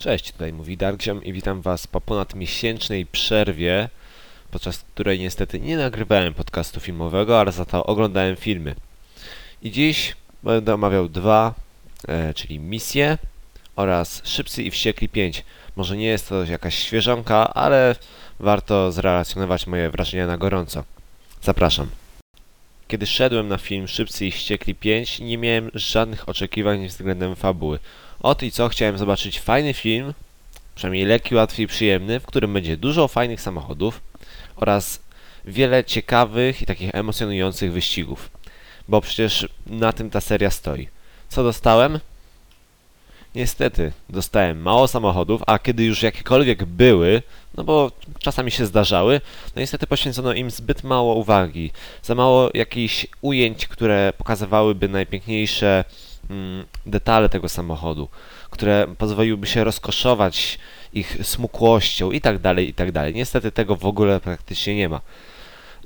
Cześć, tutaj mówi Darkziom i witam Was po ponadmiesięcznej przerwie, podczas której niestety nie nagrywałem podcastu filmowego, ale za to oglądałem filmy. I dziś będę omawiał dwa, e, czyli Misje oraz Szybcy i Wściekli 5. Może nie jest to jakaś świeżonka, ale warto zrelacjonować moje wrażenia na gorąco. Zapraszam. Kiedy szedłem na film Szybcy i Wściekli 5, nie miałem żadnych oczekiwań względem fabuły. Ot i co, chciałem zobaczyć fajny film, przynajmniej lekki, łatwy i przyjemny, w którym będzie dużo fajnych samochodów oraz wiele ciekawych i takich emocjonujących wyścigów. Bo przecież na tym ta seria stoi. Co dostałem? Niestety, dostałem mało samochodów, a kiedy już jakiekolwiek były, no bo czasami się zdarzały, no niestety poświęcono im zbyt mało uwagi, za mało jakichś ujęć, które pokazywałyby najpiękniejsze mm, detale tego samochodu, które pozwoliłyby się rozkoszować ich smukłością i tak dalej, i tak dalej. Niestety tego w ogóle praktycznie nie ma.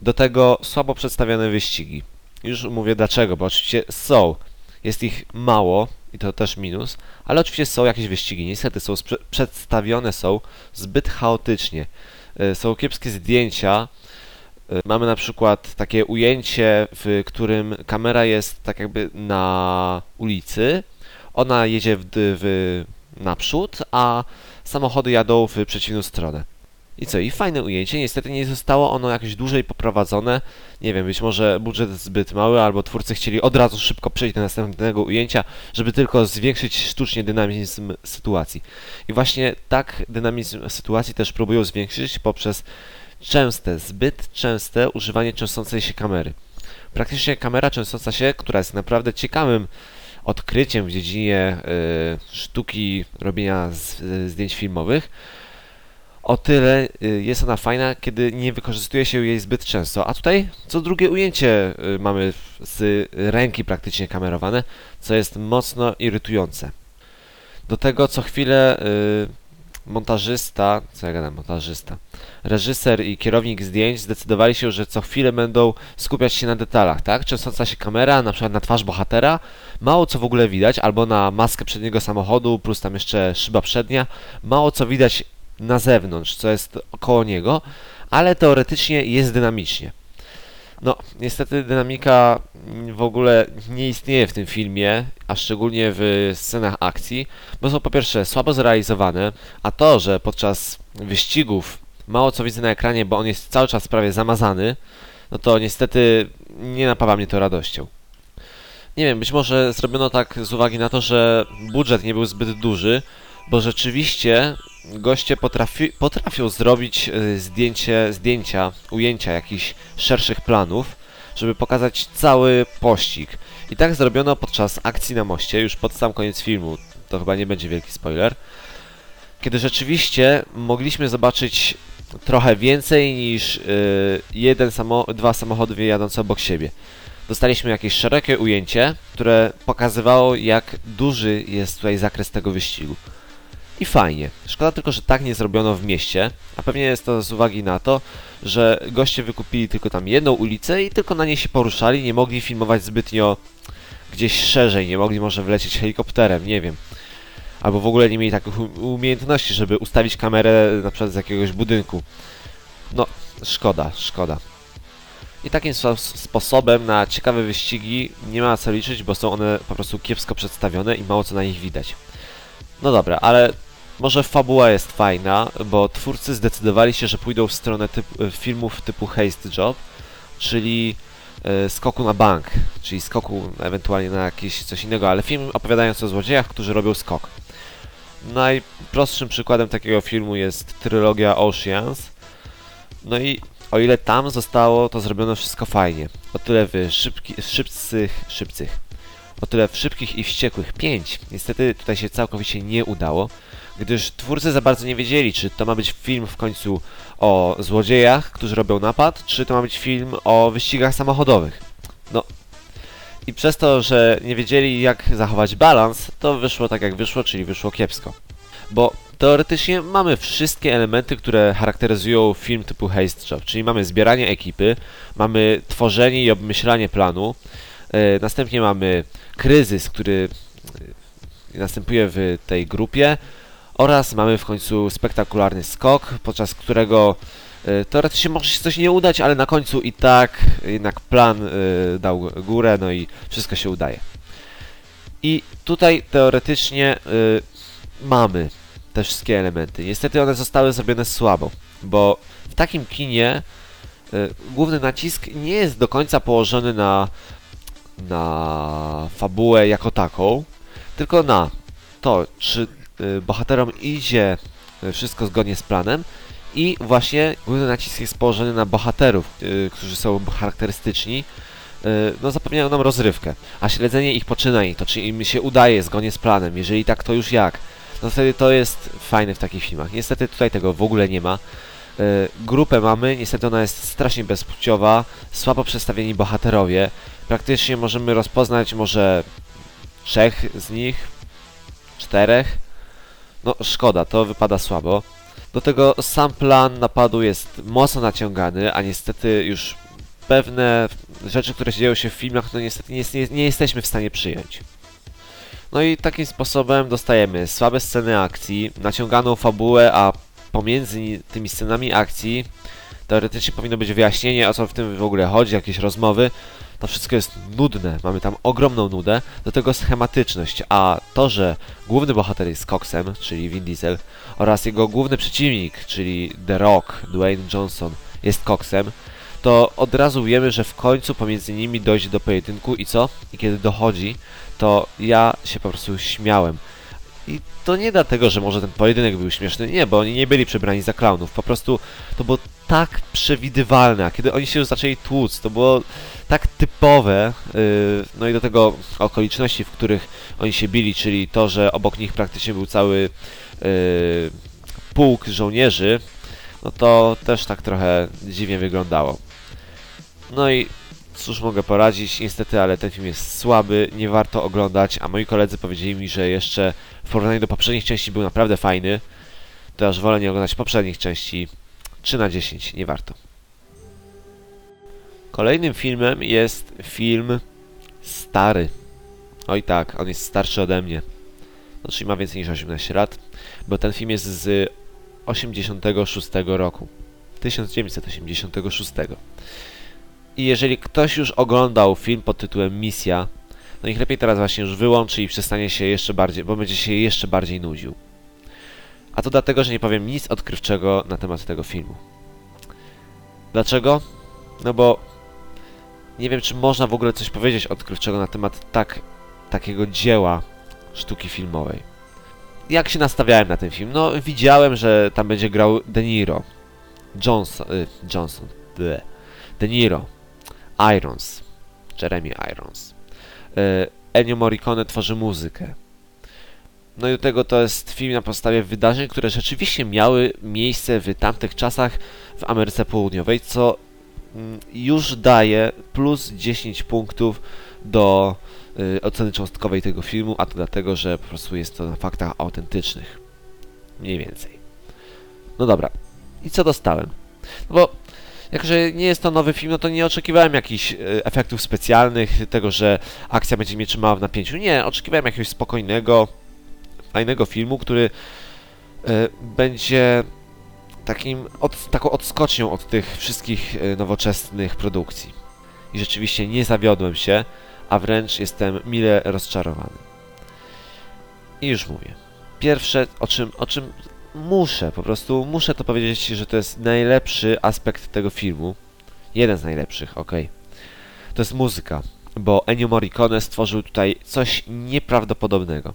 Do tego słabo przedstawione wyścigi. Już mówię dlaczego, bo oczywiście są, jest ich mało i to też minus, ale oczywiście są jakieś wyścigi. Niestety są przedstawione są zbyt chaotycznie. Y, Są kiepskie zdjęcia, Y, Mamy na przykład takie ujęcie, w którym kamera jest tak jakby na ulicy, ona jedzie w, w naprzód, a samochody jadą w przeciwną stronę. I co? I fajne ujęcie, niestety nie zostało ono jakoś dłużej poprowadzone. Nie wiem, być może budżet zbyt mały, albo twórcy chcieli od razu szybko przejść do następnego ujęcia, żeby tylko zwiększyć sztucznie dynamizm sytuacji. I właśnie tak dynamizm sytuacji też próbują zwiększyć poprzez częste, zbyt częste używanie częstącej się kamery. Praktycznie kamera częstąca się, która jest naprawdę ciekawym odkryciem w dziedzinie y, sztuki robienia z, y, zdjęć filmowych, o tyle y, jest ona fajna, kiedy nie wykorzystuje się jej zbyt często. A tutaj co drugie ujęcie y, mamy z ręki praktycznie kamerowane, co jest mocno irytujące. Do tego co chwilę y, montażysta, co ja gadam, montażysta, reżyser i kierownik zdjęć zdecydowali się, że co chwilę będą skupiać się na detalach, tak? Częstąca się kamera, na przykład na twarz bohatera, mało co w ogóle widać, albo na maskę przedniego samochodu, plus tam jeszcze szyba przednia, mało co widać na zewnątrz, co jest około niego, ale teoretycznie jest dynamicznie. No, niestety dynamika w ogóle nie istnieje w tym filmie, a szczególnie w scenach akcji, bo są po pierwsze słabo zrealizowane, a to, że podczas wyścigów mało co widzę na ekranie, bo on jest cały czas prawie zamazany, no to niestety nie napawa mnie to radością. Nie wiem, być może zrobiono tak z uwagi na to, że budżet nie był zbyt duży, bo rzeczywiście goście potrafi, potrafią zrobić y, zdjęcie, zdjęcia, ujęcia jakichś szerszych planów, żeby pokazać cały pościg. I tak zrobiono podczas akcji na moście, już pod sam koniec filmu, to chyba nie będzie wielki spoiler, kiedy rzeczywiście mogliśmy zobaczyć trochę więcej niż y, jeden samo, dwa samochody jadące obok siebie. Dostaliśmy jakieś szerokie ujęcie, które pokazywało jak duży jest tutaj zakres tego wyścigu. I fajnie. Szkoda tylko, że tak nie zrobiono w mieście, a pewnie jest to z uwagi na to, że goście wykupili tylko tam jedną ulicę i tylko na niej się poruszali, nie mogli filmować zbytnio gdzieś szerzej, nie mogli może wlecieć helikopterem, nie wiem. Albo w ogóle nie mieli takich umiejętności, żeby ustawić kamerę na przykład z jakiegoś budynku. No, szkoda, szkoda. I takim spo- sposobem na ciekawe wyścigi nie ma co liczyć, bo są one po prostu kiepsko przedstawione i mało co na nich widać. No dobra, ale może fabuła jest fajna, bo twórcy zdecydowali się, że pójdą w stronę typ, filmów typu Haste Job, czyli e, skoku na bank, czyli skoku ewentualnie na jakieś coś innego, ale film opowiadający o złodziejach, którzy robią skok. Najprostszym przykładem takiego filmu jest trylogia Oceans. No i o ile tam zostało to zrobione wszystko fajnie, o tyle w szybki, szybcych, szybcych, o tyle w szybkich i wściekłych 5 niestety tutaj się całkowicie nie udało, gdyż twórcy za bardzo nie wiedzieli, czy to ma być film w końcu o złodziejach, którzy robią napad, czy to ma być film o wyścigach samochodowych. No i przez to, że nie wiedzieli jak zachować balans, to wyszło tak jak wyszło, czyli wyszło kiepsko. Bo teoretycznie mamy wszystkie elementy, które charakteryzują film typu Haste Job, czyli mamy zbieranie ekipy, mamy tworzenie i obmyślanie planu, następnie mamy kryzys, który e, następuje w tej grupie Oraz mamy w końcu spektakularny skok, podczas którego y, teoretycznie może się coś nie udać, ale na końcu i tak jednak plan dał górę, no i wszystko się udaje. I tutaj teoretycznie mamy te wszystkie elementy. Niestety one zostały zrobione słabo, bo w takim kinie główny nacisk nie jest do końca położony na, na fabułę jako taką, tylko na to, czy y, bohaterom idzie y, wszystko zgodnie z planem i właśnie główny nacisk jest położony na bohaterów, y, którzy są charakterystyczni, no zapewniają nam rozrywkę, a śledzenie ich poczynań, to czy im się udaje zgodnie z planem, jeżeli tak, to już jak, no wtedy to jest fajne w takich filmach. Niestety tutaj tego w ogóle nie ma. Y, grupę mamy, niestety ona jest strasznie bezpłciowa, słabo przedstawieni bohaterowie. Praktycznie możemy rozpoznać może trzech z nich, czterech. No szkoda, to wypada słabo. Do tego sam plan napadu jest mocno naciągany, a niestety już pewne rzeczy, które dzieją się w filmach, no niestety nie, nie, nie jesteśmy w stanie przyjąć. No i takim sposobem dostajemy słabe sceny akcji, naciąganą fabułę, a pomiędzy tymi scenami akcji teoretycznie powinno być wyjaśnienie, o co w tym w ogóle chodzi, jakieś rozmowy. To wszystko jest nudne, mamy tam ogromną nudę, do tego schematyczność, a to, że główny bohater jest Coxem, czyli Vin Diesel, oraz jego główny przeciwnik, czyli The Rock, Dwayne Johnson, jest Coxem, to od razu wiemy, że w końcu pomiędzy nimi dojdzie do pojedynku i co? I kiedy dochodzi, to ja się po prostu śmiałem. I to nie dlatego, że może ten pojedynek był śmieszny, nie, bo oni nie byli przebrani za klaunów, po prostu to było tak przewidywalne, a kiedy oni się już zaczęli tłuc, to było tak typowe, yy, no i do tego okoliczności, w których oni się bili, czyli to, że obok nich praktycznie był cały yy, pułk żołnierzy, no to też tak trochę dziwnie wyglądało. No i cóż mogę poradzić, niestety, ale ten film jest słaby, nie warto oglądać, a moi koledzy powiedzieli mi, że jeszcze w porównaniu do poprzednich części był naprawdę fajny, to aż wolę nie oglądać poprzednich części. 3 na 10, nie warto. Kolejnym filmem jest film stary. Oj tak, on jest starszy ode mnie. Czyli ma więcej niż 18 lat, bo ten film jest z 86 roku. 1986. I jeżeli ktoś już oglądał film pod tytułem Misja, no niech lepiej teraz właśnie już wyłączy i przestanie się jeszcze bardziej, bo będzie się jeszcze bardziej nudził. A to dlatego, że nie powiem nic odkrywczego na temat tego filmu. Dlaczego? No bo nie wiem, czy można w ogóle coś powiedzieć odkrywczego na temat tak, takiego dzieła sztuki filmowej. Jak się nastawiałem na ten film? No, widziałem, że tam będzie grał De Niro, Johnson, y, Johnson, ble. De Niro, Irons, Jeremy Irons. Y, Ennio Morricone tworzy muzykę. No i do tego to jest film na podstawie wydarzeń, które rzeczywiście miały miejsce w tamtych czasach w Ameryce Południowej, co mm, już daje plus 10 punktów do y, oceny cząstkowej tego filmu, a to dlatego, że po prostu jest to na faktach autentycznych. Mniej więcej. No dobra. I co dostałem? No bo jako, że nie jest to nowy film, no to nie oczekiwałem jakichś y, efektów specjalnych, tego, że akcja będzie mnie trzymała w napięciu. Nie, oczekiwałem jakiegoś spokojnego, fajnego filmu, który y, będzie takim od, taką odskocznią od tych wszystkich y, nowoczesnych produkcji. I rzeczywiście nie zawiodłem się, a wręcz jestem mile rozczarowany. I już mówię. Pierwsze, o czym, o czym muszę, po prostu muszę to powiedzieć, że to jest najlepszy aspekt tego filmu. Jeden z najlepszych, ok. To jest muzyka, bo Ennio Morricone stworzył tutaj coś nieprawdopodobnego.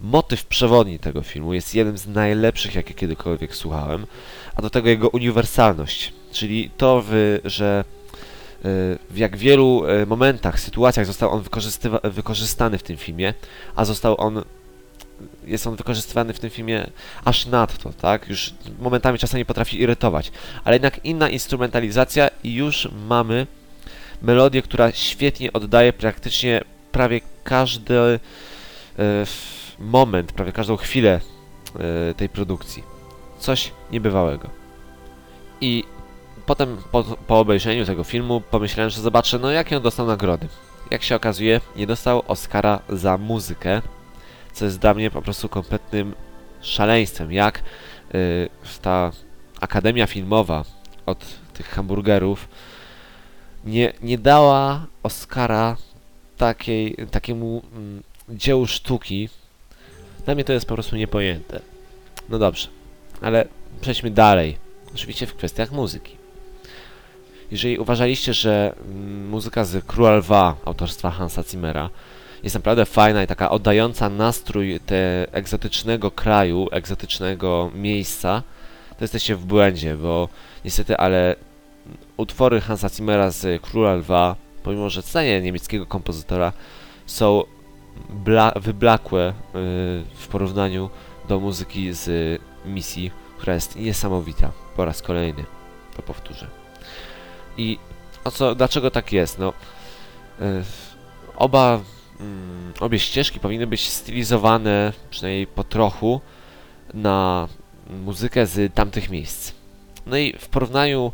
Motyw przewodni tego filmu jest jednym z najlepszych, jakie kiedykolwiek słuchałem, a do tego jego uniwersalność, czyli to, że y, w jak wielu y, momentach, sytuacjach został on wykorzystany w tym filmie, a został on jest on wykorzystywany w tym filmie aż nadto, tak? Już momentami czasami potrafi irytować, ale jednak inna instrumentalizacja i już mamy melodię, która świetnie oddaje praktycznie prawie każdy e, moment, prawie każdą chwilę e, tej produkcji. Coś niebywałego. I potem po, po obejrzeniu tego filmu pomyślałem, że zobaczę, no jakie on dostał nagrody. Jak się okazuje, nie dostał Oscara za muzykę, co jest dla mnie po prostu kompletnym szaleństwem, jak y, ta akademia filmowa od tych hamburgerów nie, nie dała Oscara takiej, takiemu mm, dziełu sztuki. Dla mnie to jest po prostu niepojęte. No dobrze, ale przejdźmy dalej. Oczywiście w kwestiach muzyki. Jeżeli uważaliście, że mm, muzyka z Króla Lwa autorstwa Hansa Zimmera jest naprawdę fajna i taka oddająca nastrój te egzotycznego kraju, egzotycznego miejsca, to jesteście w błędzie, bo niestety, ale utwory Hansa Zimmera z Króla Lwa, pomimo że cenie niemieckiego kompozytora, są wyblakłe yy, w porównaniu do muzyki z misji, która jest niesamowita. Po raz kolejny to powtórzę. I o co, dlaczego tak jest? No, yy, oba, yy, obie ścieżki powinny być stylizowane, przynajmniej po trochu, na muzykę z tamtych miejsc. No i w porównaniu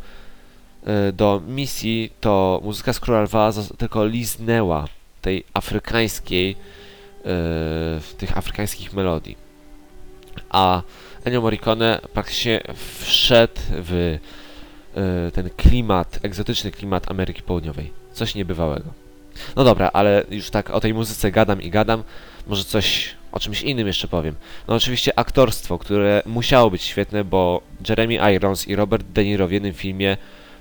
y, do misji, to muzyka z Króla Lwa tylko liznęła tej afrykańskiej, y, tych afrykańskich melodii. A Ennio Morricone praktycznie wszedł w y, ten klimat, egzotyczny klimat Ameryki Południowej. Coś niebywałego. No dobra, ale już tak o tej muzyce gadam i gadam. Może coś o czymś innym jeszcze powiem. No oczywiście aktorstwo, które musiało być świetne, bo Jeremy Irons i Robert De Niro w jednym filmie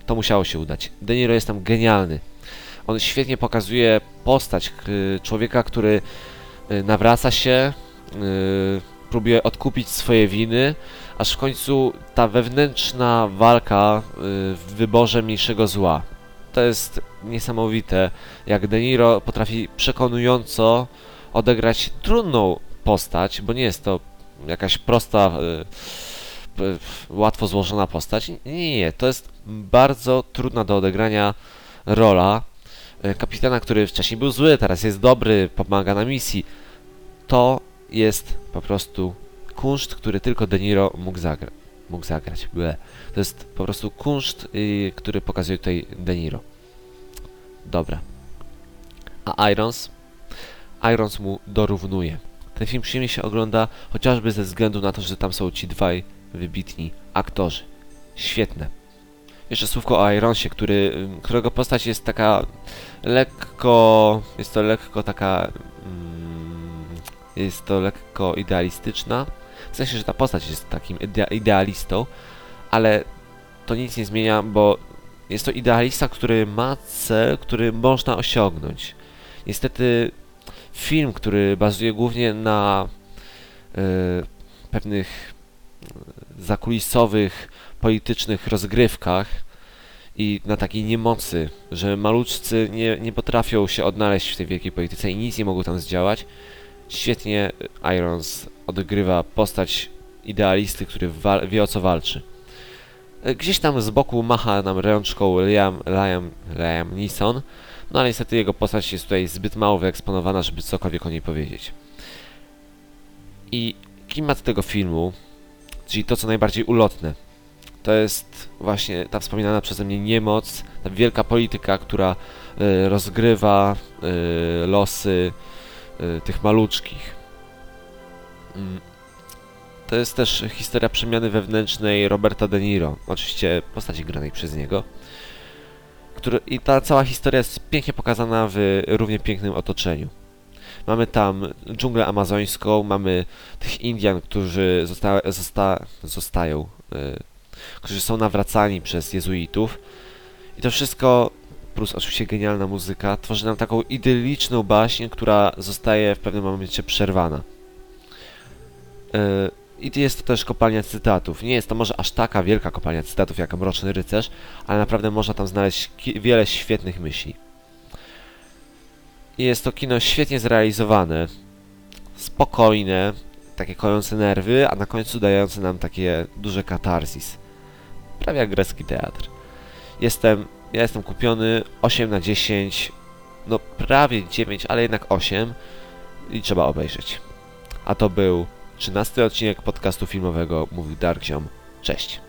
to musiało się udać. De Niro jest tam genialny. On świetnie pokazuje postać człowieka, który y, nawraca się, y, próbuje odkupić swoje winy, aż w końcu ta wewnętrzna walka y, w wyborze mniejszego zła. To jest niesamowite, jak De Niro potrafi przekonująco odegrać trudną postać, bo nie jest to jakaś prosta, y, y, łatwo złożona postać. Nie, nie, to jest bardzo trudna do odegrania rola y, kapitana, który wcześniej był zły, teraz jest dobry, pomaga na misji. To jest po prostu kunszt, który tylko De Niro mógł, zagra mógł zagrać. To jest po prostu kunszt, yy, który pokazuje tutaj De Niro. Dobra. A Irons? Irons mu dorównuje. Ten film przyjemnie się ogląda, chociażby ze względu na to, że tam są ci dwaj wybitni aktorzy. Świetne. Jeszcze słówko o Ironsie, który, którego postać jest taka lekko... jest to lekko taka... Mm, jest to lekko idealistyczna. W sensie, że ta postać jest takim idealistą, ale to nic nie zmienia, bo jest to idealista, który ma cel, który można osiągnąć. Niestety film, który bazuje głównie na y, pewnych zakulisowych, politycznych rozgrywkach i na takiej niemocy, że maluczcy nie, nie potrafią się odnaleźć w tej wielkiej polityce i nic nie mogą tam zdziałać. Świetnie Irons odgrywa postać idealisty, który wie o co walczy. Gdzieś tam z boku macha nam rączką Liam, Liam, Liam Neeson, no ale niestety jego postać jest tutaj zbyt mało wyeksponowana, żeby cokolwiek o niej powiedzieć. I klimat tego filmu, czyli to co najbardziej ulotne, to jest właśnie ta wspominana przeze mnie niemoc, ta wielka polityka, która y, rozgrywa y, losy y, tych maluczkich. Mm. To jest też historia przemiany wewnętrznej Roberta De Niro, oczywiście postaci granej przez niego. Który, I ta cała historia jest pięknie pokazana w równie pięknym otoczeniu. Mamy tam dżunglę amazońską, mamy tych Indian, którzy zosta, zosta, zostają, yy, którzy są nawracani przez jezuitów. I to wszystko, plus oczywiście genialna muzyka, tworzy nam taką idylliczną baśń, która zostaje w pewnym momencie przerwana. Yy, i jest to też kopalnia cytatów. Nie jest to może aż taka wielka kopalnia cytatów jak Mroczny Rycerz, ale naprawdę można tam znaleźć wiele świetnych myśli. I jest to kino świetnie zrealizowane, spokojne, takie kojące nerwy, a na końcu dające nam takie duże katarzis. Prawie jak grecki teatr. Jestem, ja jestem kupiony 8 na 10, no prawie 9, ale jednak 8 i trzeba obejrzeć. A to był 13 odcinek podcastu filmowego mówił Dark Ziom. Cześć.